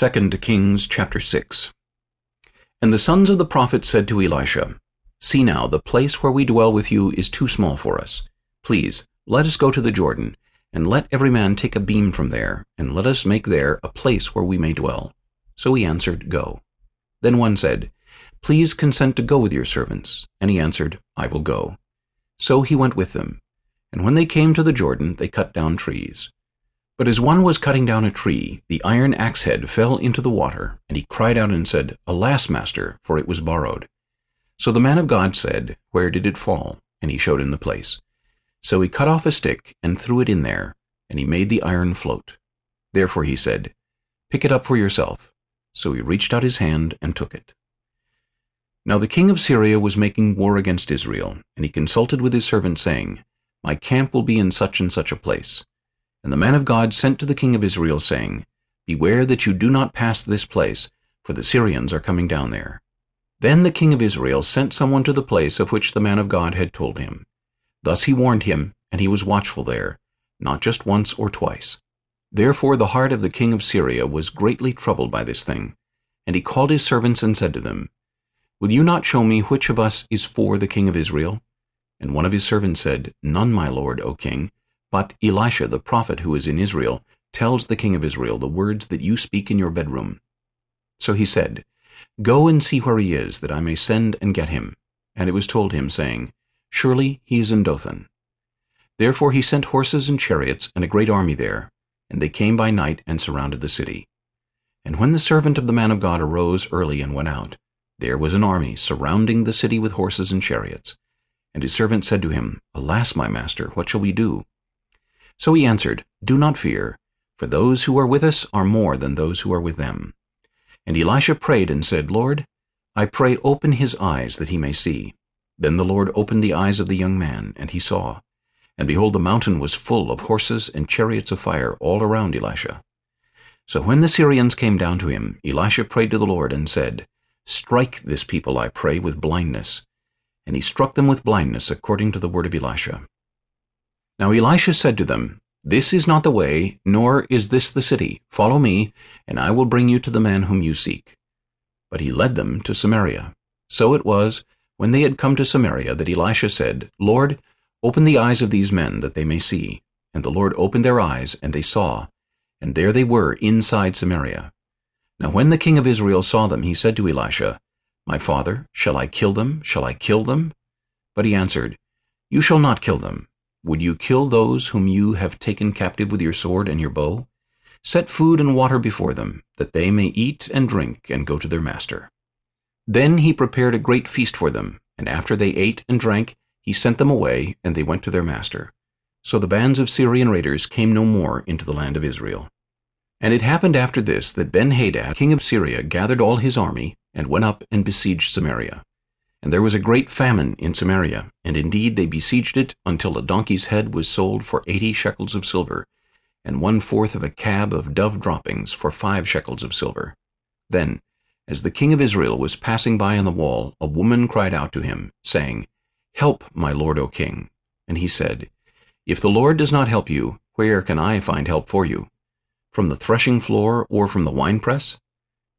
2 Kings chapter 6 And the sons of the prophets said to Elisha, See now, the place where we dwell with you is too small for us. Please, let us go to the Jordan, and let every man take a beam from there, and let us make there a place where we may dwell. So he answered, Go. Then one said, Please consent to go with your servants. And he answered, I will go. So he went with them. And when they came to the Jordan, they cut down trees. But as one was cutting down a tree, the iron axe head fell into the water, and he cried out and said, Alas, master, for it was borrowed. So the man of God said, Where did it fall? And he showed him the place. So he cut off a stick and threw it in there, and he made the iron float. Therefore he said, Pick it up for yourself. So he reached out his hand and took it. Now the king of Syria was making war against Israel, and he consulted with his servant, saying, My camp will be in such and such a place. And the man of God sent to the king of Israel, saying, Beware that you do not pass this place, for the Syrians are coming down there. Then the king of Israel sent someone to the place of which the man of God had told him. Thus he warned him, and he was watchful there, not just once or twice. Therefore the heart of the king of Syria was greatly troubled by this thing. And he called his servants and said to them, Will you not show me which of us is for the king of Israel? And one of his servants said, None, my lord, O king, but Elisha the prophet who is in Israel tells the king of Israel the words that you speak in your bedroom. So he said, Go and see where he is, that I may send and get him. And it was told him, saying, Surely he is in Dothan. Therefore he sent horses and chariots and a great army there, and they came by night and surrounded the city. And when the servant of the man of God arose early and went out, there was an army surrounding the city with horses and chariots. And his servant said to him, Alas, my master, what shall we do? So he answered, Do not fear, for those who are with us are more than those who are with them. And Elisha prayed and said, Lord, I pray open his eyes that he may see. Then the Lord opened the eyes of the young man, and he saw. And behold, the mountain was full of horses and chariots of fire all around Elisha. So when the Syrians came down to him, Elisha prayed to the Lord and said, Strike this people, I pray, with blindness. And he struck them with blindness according to the word of Elisha. Now Elisha said to them, This is not the way, nor is this the city. Follow me, and I will bring you to the man whom you seek. But he led them to Samaria. So it was, when they had come to Samaria, that Elisha said, Lord, open the eyes of these men, that they may see. And the Lord opened their eyes, and they saw. And there they were inside Samaria. Now when the king of Israel saw them, he said to Elisha, My father, shall I kill them? Shall I kill them? But he answered, You shall not kill them. Would you kill those whom you have taken captive with your sword and your bow? Set food and water before them, that they may eat and drink and go to their master. Then he prepared a great feast for them, and after they ate and drank, he sent them away, and they went to their master. So the bands of Syrian raiders came no more into the land of Israel. And it happened after this that Ben-Hadad, king of Syria, gathered all his army, and went up and besieged Samaria. And there was a great famine in Samaria, and indeed they besieged it until a donkey's head was sold for eighty shekels of silver, and one-fourth of a kab of dove droppings for five shekels of silver. Then, as the king of Israel was passing by on the wall, a woman cried out to him, saying, Help, my lord, O king. And he said, If the Lord does not help you, where can I find help for you? From the threshing floor or from the winepress?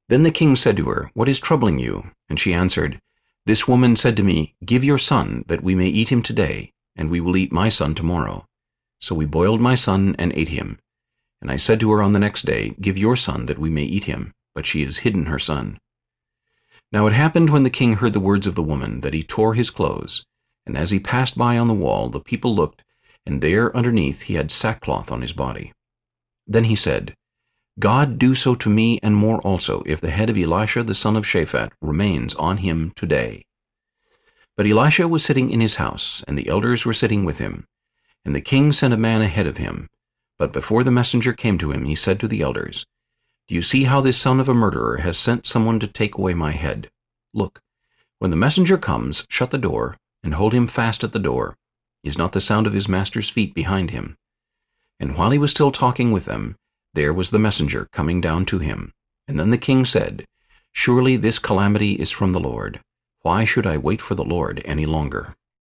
Then the king said to her, What is troubling you? And she answered, this woman said to me, Give your son, that we may eat him today, and we will eat my son tomorrow. So we boiled my son and ate him. And I said to her on the next day, Give your son, that we may eat him. But she has hidden her son. Now it happened when the king heard the words of the woman, that he tore his clothes. And as he passed by on the wall, the people looked, and there underneath he had sackcloth on his body. Then he said, God do so to me and more also, if the head of Elisha the son of Shaphat remains on him today. But Elisha was sitting in his house, and the elders were sitting with him. And the king sent a man ahead of him. But before the messenger came to him, he said to the elders, Do you see how this son of a murderer has sent someone to take away my head? Look, when the messenger comes, shut the door, and hold him fast at the door. Is not the sound of his master's feet behind him? And while he was still talking with them, there was the messenger coming down to him. And then the king said, Surely this calamity is from the Lord. Why should I wait for the Lord any longer?